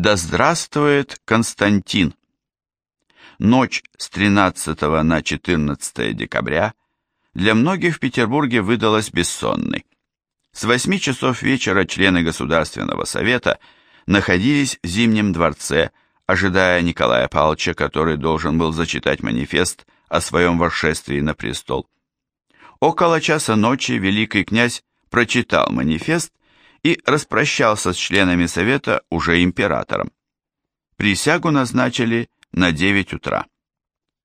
Да здравствует Константин! Ночь с 13 на 14 декабря для многих в Петербурге выдалась бессонной. С 8 часов вечера члены Государственного совета находились в Зимнем дворце, ожидая Николая Павловича, который должен был зачитать манифест о своем восшествии на престол. Около часа ночи великий князь прочитал манифест и распрощался с членами совета уже императором. Присягу назначили на 9 утра.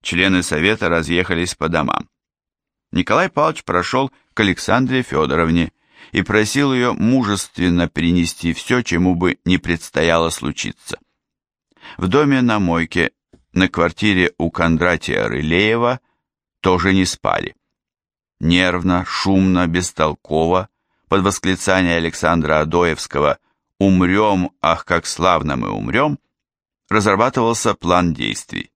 Члены совета разъехались по домам. Николай Павлович прошел к Александре Федоровне и просил ее мужественно принести все, чему бы не предстояло случиться. В доме на мойке на квартире у Кондратия Рылеева тоже не спали. Нервно, шумно, бестолково под восклицание Александра Адоевского «Умрем, ах, как славно мы умрем!» разрабатывался план действий.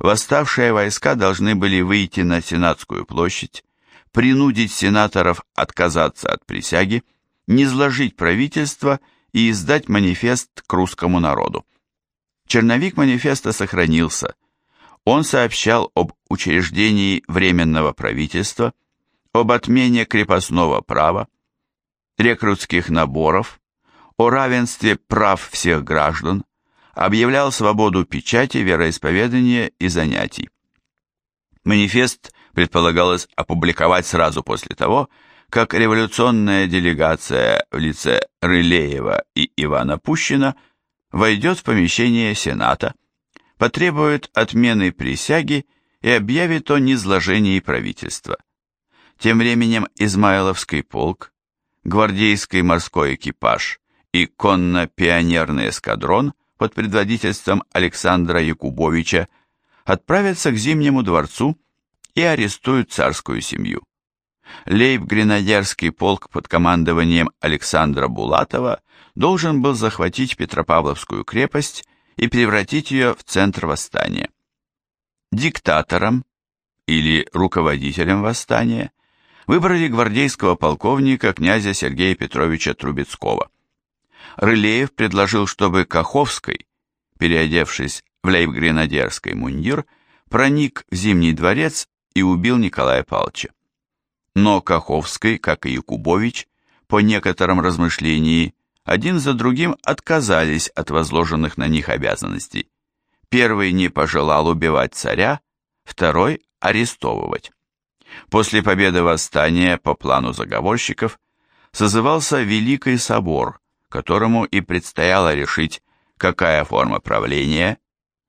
Восставшие войска должны были выйти на Сенатскую площадь, принудить сенаторов отказаться от присяги, низложить правительство и издать манифест к русскому народу. Черновик манифеста сохранился. Он сообщал об учреждении Временного правительства, об отмене крепостного права, рекрутских наборов, о равенстве прав всех граждан, объявлял свободу печати, вероисповедания и занятий. Манифест предполагалось опубликовать сразу после того, как революционная делегация в лице Рылеева и Ивана Пущина войдет в помещение Сената, потребует отмены присяги и объявит о низложении правительства. Тем временем Измайловский полк гвардейский морской экипаж и конно-пионерный эскадрон под предводительством Александра Якубовича отправятся к Зимнему дворцу и арестуют царскую семью. Лейб-гренадерский полк под командованием Александра Булатова должен был захватить Петропавловскую крепость и превратить ее в центр восстания. Диктатором или руководителем восстания выбрали гвардейского полковника князя Сергея Петровича Трубецкого. Рылеев предложил, чтобы Каховский, переодевшись в лейб-гренадерский мундир, проник в Зимний дворец и убил Николая Павловича. Но Каховский, как и Якубович, по некоторым размышлениям, один за другим отказались от возложенных на них обязанностей. Первый не пожелал убивать царя, второй – арестовывать. После победы восстания по плану заговорщиков созывался Великий Собор, которому и предстояло решить, какая форма правления,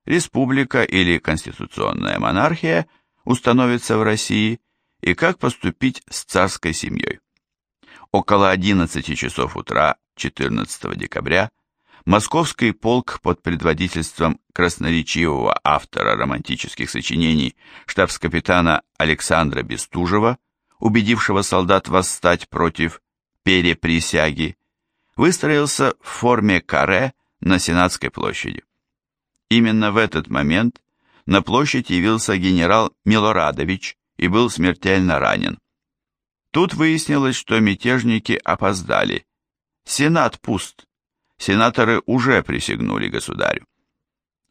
республика или конституционная монархия, установится в России и как поступить с царской семьей. Около 11 часов утра 14 декабря Московский полк под предводительством красноречивого автора романтических сочинений штабс-капитана Александра Бестужева, убедившего солдат восстать против переприсяги, выстроился в форме каре на Сенатской площади. Именно в этот момент на площадь явился генерал Милорадович и был смертельно ранен. Тут выяснилось, что мятежники опоздали. Сенат пуст сенаторы уже присягнули государю.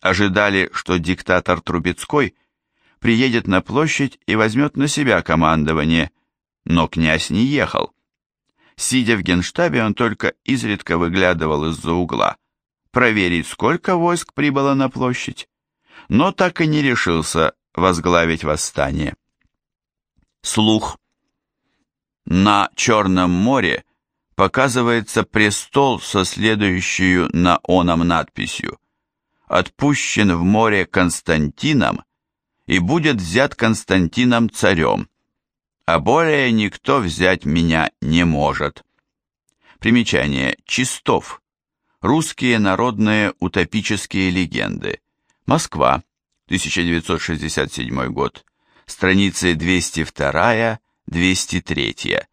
Ожидали, что диктатор Трубецкой приедет на площадь и возьмет на себя командование, но князь не ехал. Сидя в генштабе, он только изредка выглядывал из-за угла, проверить, сколько войск прибыло на площадь, но так и не решился возглавить восстание. Слух. На Черном море показывается престол со следующей на оном надписью «Отпущен в море Константином и будет взят Константином царем, а более никто взять меня не может». Примечание. Чистов. Русские народные утопические легенды. Москва. 1967 год. Страницы 202-203.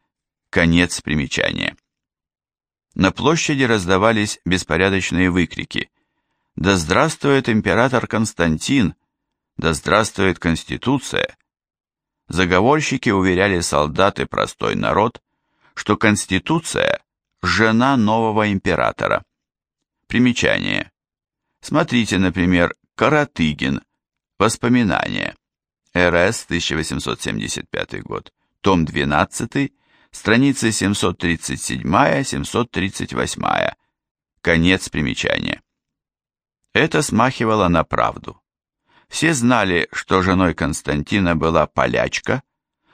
Конец примечания. На площади раздавались беспорядочные выкрики. «Да здравствует император Константин! Да здравствует Конституция!» Заговорщики уверяли солдат и простой народ, что Конституция – жена нового императора. Примечание. Смотрите, например, Каратыгин. Воспоминания. РС, 1875 год. Том 12, страницы 737-738. Конец примечания. Это смахивало на правду. Все знали, что женой Константина была полячка,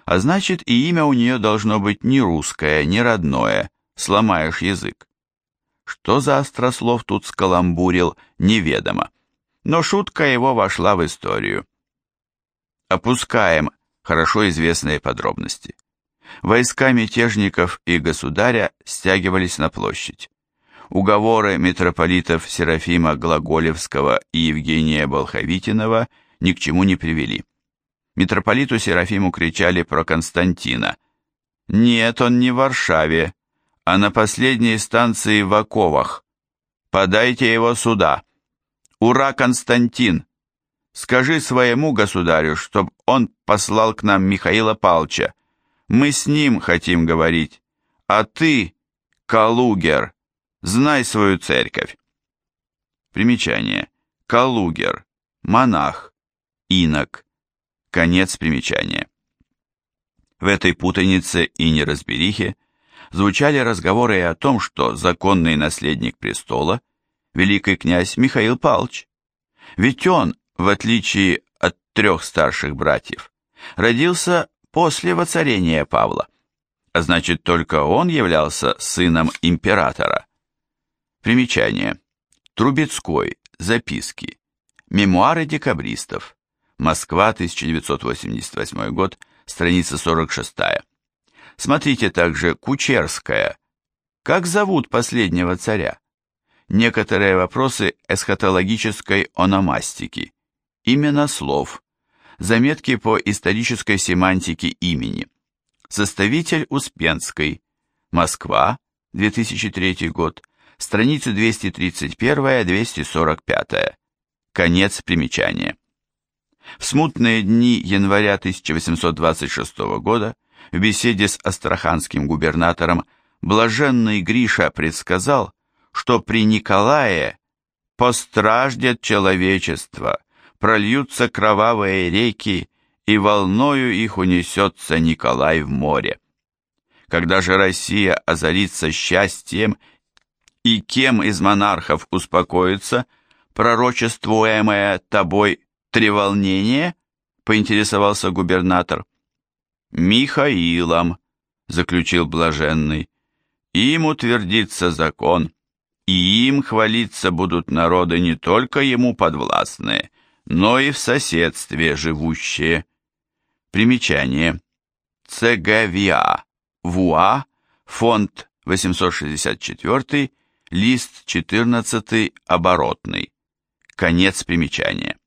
а значит и имя у нее должно быть не русское, не родное, сломаешь язык. Что за острослов тут скаламбурил, неведомо, но шутка его вошла в историю. Опускаем хорошо известные подробности. Войска мятежников и государя стягивались на площадь. Уговоры митрополитов Серафима Глаголевского и Евгения Болховитинова ни к чему не привели. Митрополиту Серафиму кричали про Константина. «Нет, он не в Варшаве, а на последней станции в Оковах. Подайте его сюда. Ура, Константин! Скажи своему государю, чтоб он послал к нам Михаила Палча. Мы с ним хотим говорить. А ты, Калугер, знай свою церковь. Примечание. Калугер. Монах. Инок. Конец примечания. В этой путанице и неразберихе звучали разговоры о том, что законный наследник престола – великий князь Михаил Павлович. Ведь он, в отличие от трех старших братьев, родился после воцарения Павла, а значит только он являлся сыном императора. Примечание. Трубецкой. Записки. Мемуары декабристов. Москва, 1988 год, страница 46. Смотрите также Кучерская. Как зовут последнего царя? Некоторые вопросы эсхатологической ономастики. Именно слов. Заметки по исторической семантике имени. Составитель Успенской. Москва, 2003 год, страницы 231-245. Конец примечания. В смутные дни января 1826 года в беседе с астраханским губернатором блаженный Гриша предсказал, что при Николае постраждет человечество, прольются кровавые реки, и волною их унесется Николай в море. Когда же Россия озарится счастьем, и кем из монархов успокоится пророчествуемое тобой треволнение, поинтересовался губернатор. Михаилом, заключил блаженный. Им утвердится закон, и им хвалиться будут народы не только ему подвластные, но и в соседстве живущие. Примечание. ЦГВИА. ВУА. Фонд 864, лист 14, оборотный. Конец примечания.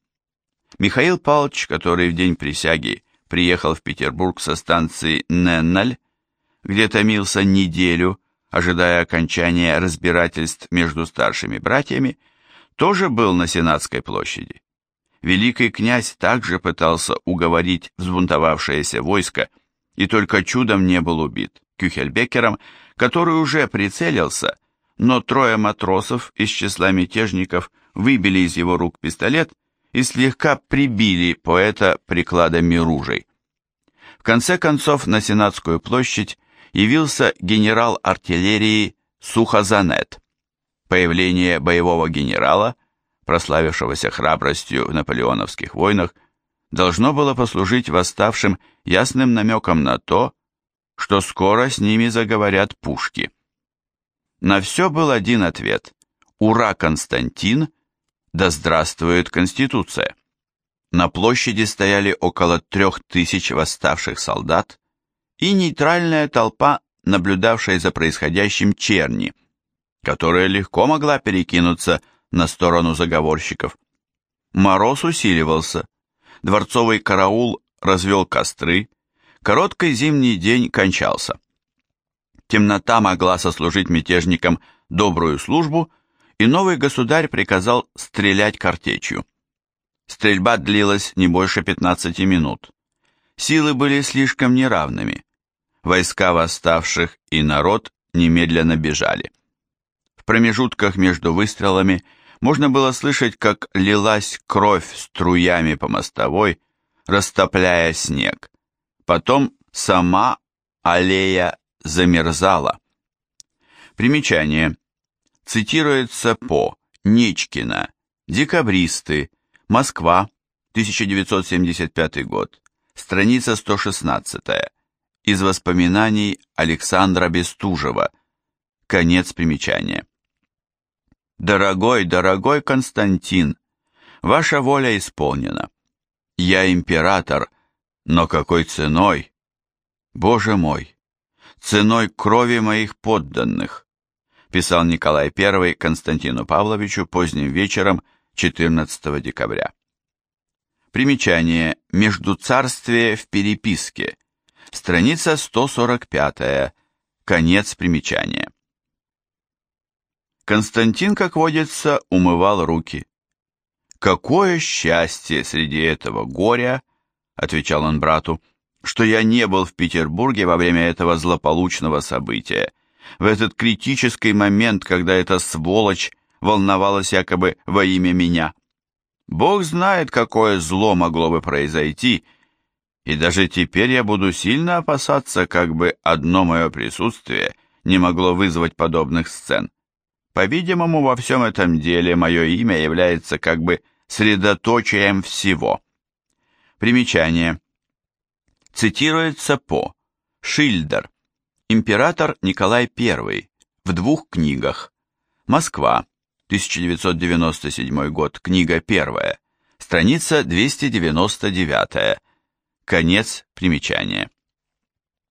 Михаил Павлович, который в день присяги приехал в Петербург со станции Ненналь, где томился неделю, ожидая окончания разбирательств между старшими братьями, тоже был на Сенатской площади. Великий князь также пытался уговорить взбунтовавшееся войско и только чудом не был убит Кюхельбекером, который уже прицелился, но трое матросов из числа мятежников выбили из его рук пистолет и слегка прибили поэта прикладами ружей. В конце концов на Сенатскую площадь явился генерал артиллерии Сухозанет. Появление боевого генерала, прославившегося храбростью в наполеоновских войнах, должно было послужить восставшим ясным намеком на то, что скоро с ними заговорят пушки. На все был один ответ «Ура, Константин!» Да здравствует Конституция! На площади стояли около трех тысяч восставших солдат и нейтральная толпа, наблюдавшая за происходящим черни, которая легко могла перекинуться на сторону заговорщиков. Мороз усиливался, дворцовый караул развел костры, короткий зимний день кончался. Темнота могла сослужить мятежникам добрую службу – и новый государь приказал стрелять картечью. Стрельба длилась не больше 15 минут. Силы были слишком неравными. Войска восставших и народ немедленно бежали. В промежутках между выстрелами можно было слышать, как лилась кровь струями по мостовой, растопляя снег. Потом сама аллея замерзала. Примечание. Цитируется по Нечкина, Декабристы, Москва, 1975 год, страница 116, из воспоминаний Александра Бестужева, конец примечания. Дорогой, дорогой Константин, ваша воля исполнена. Я император, но какой ценой? Боже мой, ценой крови моих подданных, писал Николай I Константину Павловичу поздним вечером 14 декабря. Примечание «Междуцарствие в переписке», страница 145, конец примечания. Константин, как водится, умывал руки. «Какое счастье среди этого горя!» — отвечал он брату, — «что я не был в Петербурге во время этого злополучного события, в этот критический момент, когда эта сволочь волновалась якобы во имя меня. Бог знает, какое зло могло бы произойти, и даже теперь я буду сильно опасаться, как бы одно мое присутствие не могло вызвать подобных сцен. По-видимому, во всем этом деле мое имя является как бы средоточием всего. Примечание. Цитируется по Шильдер, император Николай I, в двух книгах. Москва, 1997 год, книга первая, страница 299, конец примечания.